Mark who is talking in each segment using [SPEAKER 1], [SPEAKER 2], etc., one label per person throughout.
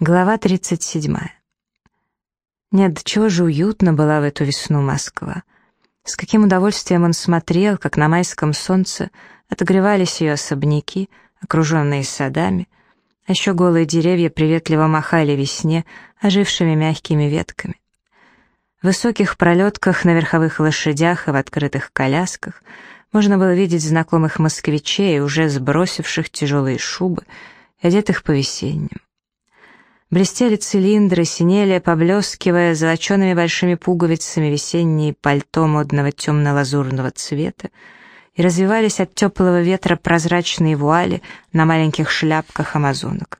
[SPEAKER 1] Глава 37. Нет, чего же уютно была в эту весну Москва. С каким удовольствием он смотрел, как на майском солнце отогревались ее особняки, окруженные садами, а еще голые деревья приветливо махали весне ожившими мягкими ветками. В высоких пролетках на верховых лошадях и в открытых колясках можно было видеть знакомых москвичей, уже сбросивших тяжелые шубы одетых по-весеннему. Блестели цилиндры, синели, поблескивая золочеными большими пуговицами весенние пальто модного темно-лазурного цвета, и развивались от теплого ветра прозрачные вуали на маленьких шляпках амазонок.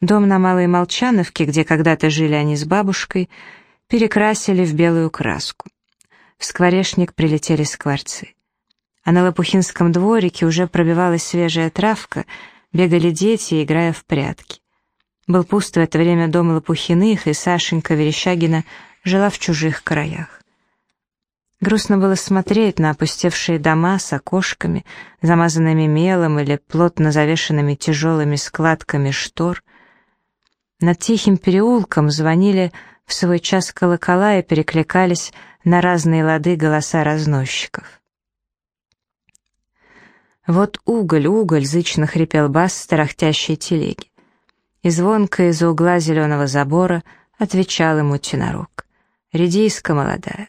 [SPEAKER 1] Дом на Малой Молчановке, где когда-то жили они с бабушкой, перекрасили в белую краску. В скворечник прилетели скворцы. А на Лопухинском дворике уже пробивалась свежая травка — бегали дети, играя в прятки. Был пуст в это время дом Лопухиных, и Сашенька Верещагина жила в чужих краях. Грустно было смотреть на опустевшие дома с окошками, замазанными мелом или плотно завешенными тяжелыми складками штор. Над тихим переулком звонили в свой час колокола и перекликались на разные лады голоса разносчиков. «Вот уголь, уголь!» — зычно хрипел бас с тарахтящей телеги. И звонко из-за угла зеленого забора отвечал ему тенорок. Редиска молодая.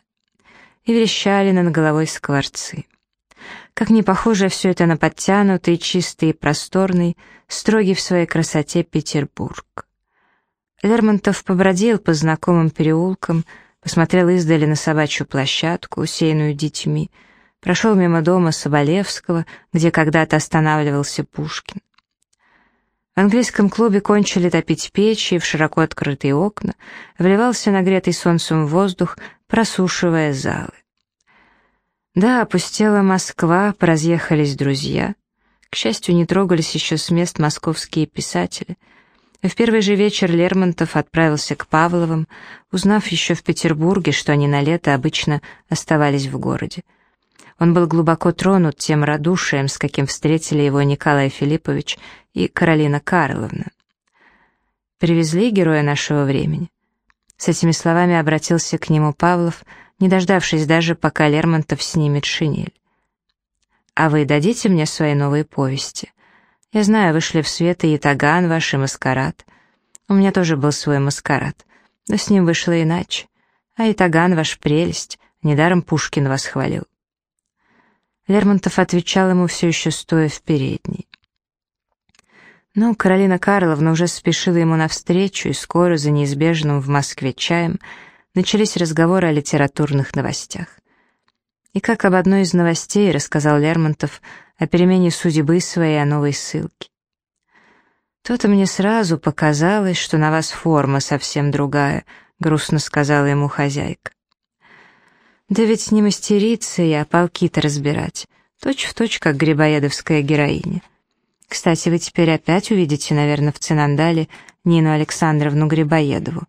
[SPEAKER 1] И верещали над головой скворцы. Как не похоже все это на подтянутый, чистый и просторный, строгий в своей красоте Петербург. Лермонтов побродил по знакомым переулкам, посмотрел издали на собачью площадку, усеянную детьми, прошел мимо дома Соболевского, где когда-то останавливался Пушкин. В английском клубе кончили топить печи, и в широко открытые окна вливался нагретый солнцем воздух, просушивая залы. Да, опустела Москва, поразъехались друзья. К счастью, не трогались еще с мест московские писатели. И в первый же вечер Лермонтов отправился к Павловым, узнав еще в Петербурге, что они на лето обычно оставались в городе. Он был глубоко тронут тем радушием, с каким встретили его Николай Филиппович и Каролина Карловна. «Привезли героя нашего времени». С этими словами обратился к нему Павлов, не дождавшись даже, пока Лермонтов снимет шинель. «А вы дадите мне свои новые повести? Я знаю, вышли в свет и Ятаган ваш, и Маскарад. У меня тоже был свой Маскарад, но с ним вышло иначе. А Итаган ваш прелесть, недаром Пушкин вас хвалил». Лермонтов отвечал ему все еще стоя в передней. Но Каролина Карловна уже спешила ему навстречу, и скоро за неизбежным в Москве чаем начались разговоры о литературных новостях. И как об одной из новостей рассказал Лермонтов о перемене судьбы своей о новой ссылке. «То-то мне сразу показалось, что на вас форма совсем другая», — грустно сказала ему хозяйка. Да ведь не мастерица я полки-то разбирать. Точь в точь, как грибоедовская героиня. Кстати, вы теперь опять увидите, наверное, в Цинандале Нину Александровну Грибоедову.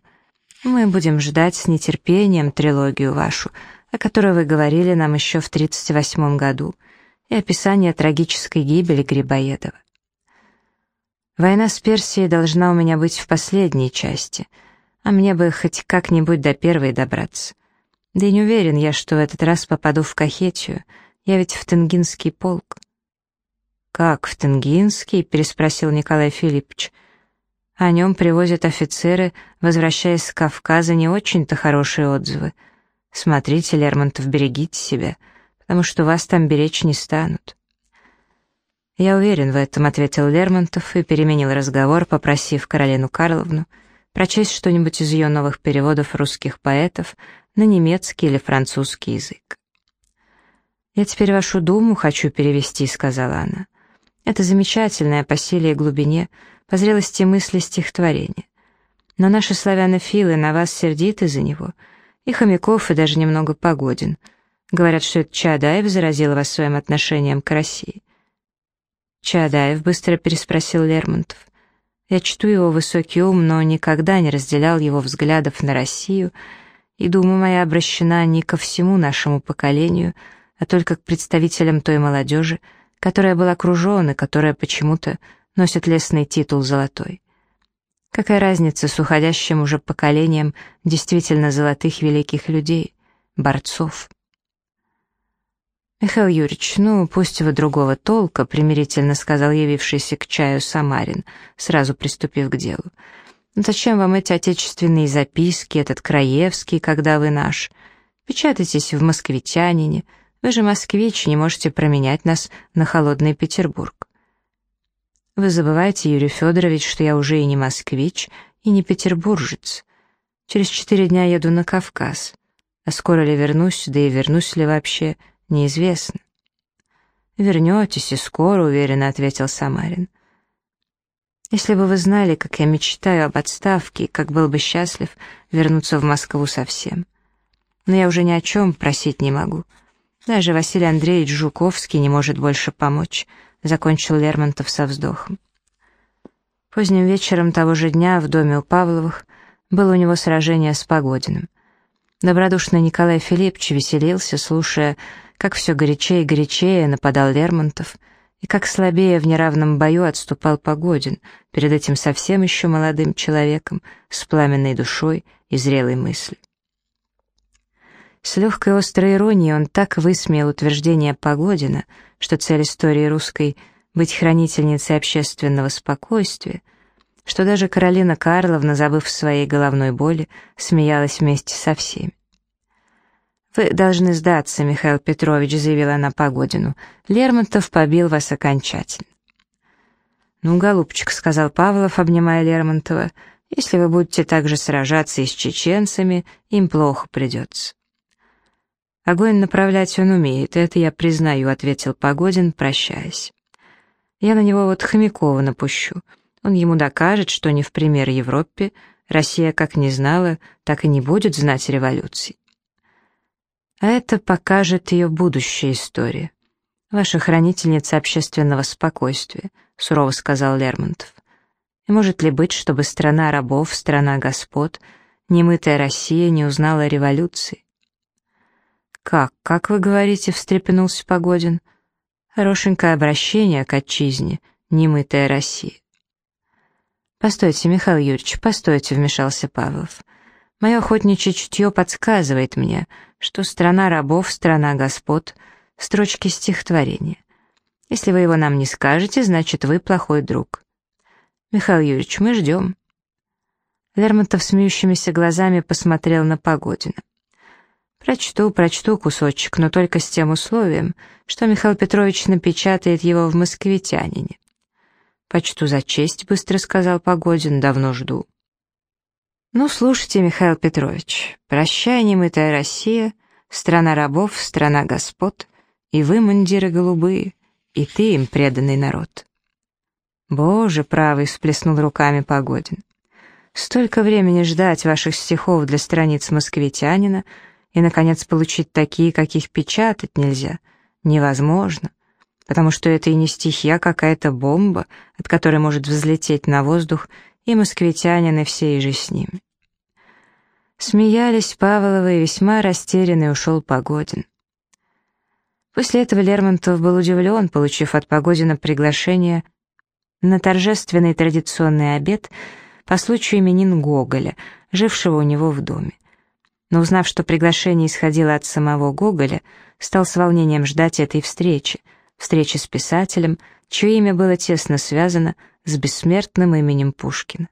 [SPEAKER 1] Мы будем ждать с нетерпением трилогию вашу, о которой вы говорили нам еще в 38 году, и описание трагической гибели Грибоедова. Война с Персией должна у меня быть в последней части, а мне бы хоть как-нибудь до первой добраться. Да и не уверен я, что в этот раз попаду в Кахетию. Я ведь в Тенгинский полк. «Как, в Тенгинский?» — переспросил Николай Филиппович. «О нем привозят офицеры, возвращаясь с Кавказа, не очень-то хорошие отзывы. Смотрите, Лермонтов, берегите себя, потому что вас там беречь не станут». «Я уверен в этом», — ответил Лермонтов и переменил разговор, попросив Каролину Карловну прочесть что-нибудь из ее новых переводов русских поэтов — на немецкий или французский язык. «Я теперь вашу думу хочу перевести», — сказала она. «Это замечательное по силе и глубине, по зрелости мысли стихотворение. Но наши славянофилы на вас сердиты за него, и Хомяков, и даже немного Погодин. Говорят, что это Чадаев заразил вас своим отношением к России». «Чадаев?» — быстро переспросил Лермонтов. «Я чту его высокий ум, но никогда не разделял его взглядов на Россию», и дума моя обращена не ко всему нашему поколению, а только к представителям той молодежи, которая была окружена которая почему-то носит лесный титул «Золотой». Какая разница с уходящим уже поколением действительно золотых великих людей, борцов? «Михаил Юрьевич, ну, пусть вы другого толка», — примирительно сказал явившийся к чаю Самарин, сразу приступив к делу. «Ну, зачем вам эти отечественные записки, этот Краевский, когда вы наш? Печатайтесь в «Москвитянине», вы же москвич, не можете променять нас на холодный Петербург». «Вы забываете, Юрий Федорович, что я уже и не москвич, и не петербуржец. Через четыре дня еду на Кавказ. А скоро ли вернусь, да и вернусь ли вообще — неизвестно. «Вернетесь и скоро», — уверенно ответил Самарин. «Если бы вы знали, как я мечтаю об отставке, как был бы счастлив вернуться в Москву совсем. Но я уже ни о чем просить не могу. Даже Василий Андреевич Жуковский не может больше помочь», — закончил Лермонтов со вздохом. Поздним вечером того же дня в доме у Павловых было у него сражение с Погодиным. Добродушный Николай Филиппович веселился, слушая, как все горячее и горячее нападал Лермонтов, и как слабее в неравном бою отступал Погодин перед этим совсем еще молодым человеком с пламенной душой и зрелой мыслью. С легкой острой иронией он так высмеял утверждение Погодина, что цель истории русской — быть хранительницей общественного спокойствия, что даже Каролина Карловна, забыв своей головной боли, смеялась вместе со всеми. «Вы должны сдаться, Михаил Петрович», — заявила она Погодину. «Лермонтов побил вас окончательно». «Ну, голубчик», — сказал Павлов, обнимая Лермонтова, «если вы будете так же сражаться и с чеченцами, им плохо придется». «Огонь направлять он умеет, это я признаю», — ответил Погодин, прощаясь. «Я на него вот Хомякова напущу. Он ему докажет, что не в пример Европе Россия как не знала, так и не будет знать революции. А это покажет ее будущая история. Ваша хранительница общественного спокойствия, сурово сказал Лермонтов. И может ли быть, чтобы страна рабов, страна господ, немытая Россия не узнала революции? «Как, как вы говорите?» — встрепенулся Погодин. «Хорошенькое обращение к отчизне, немытая Россия». «Постойте, Михаил Юрьевич, постойте», — вмешался Павлов. «Мое охотничье чутье подсказывает мне, что страна рабов, страна господ — строчки стихотворения. Если вы его нам не скажете, значит, вы плохой друг. Михаил Юрьевич, мы ждем». Лермонтов смеющимися глазами посмотрел на Погодина. «Прочту, прочту кусочек, но только с тем условием, что Михаил Петрович напечатает его в «Москвитянине». «Почту за честь», — быстро сказал Погодин, — «давно жду». Ну, слушайте, Михаил Петрович, прощай, немытая Россия, страна рабов, страна господ, и вы, мундиры голубые, и ты им преданный народ. Боже, правый, всплеснул руками Погодин. Столько времени ждать ваших стихов для страниц москвитянина и, наконец, получить такие, каких печатать нельзя, невозможно, потому что это и не стихи, а какая-то бомба, от которой может взлететь на воздух и москвитянин, и все и же с ними. Смеялись Павловы, и весьма растерянный ушел Погодин. После этого Лермонтов был удивлен, получив от Погодина приглашение на торжественный традиционный обед по случаю именин Гоголя, жившего у него в доме. Но узнав, что приглашение исходило от самого Гоголя, стал с волнением ждать этой встречи, встречи с писателем, чье имя было тесно связано с бессмертным именем Пушкина.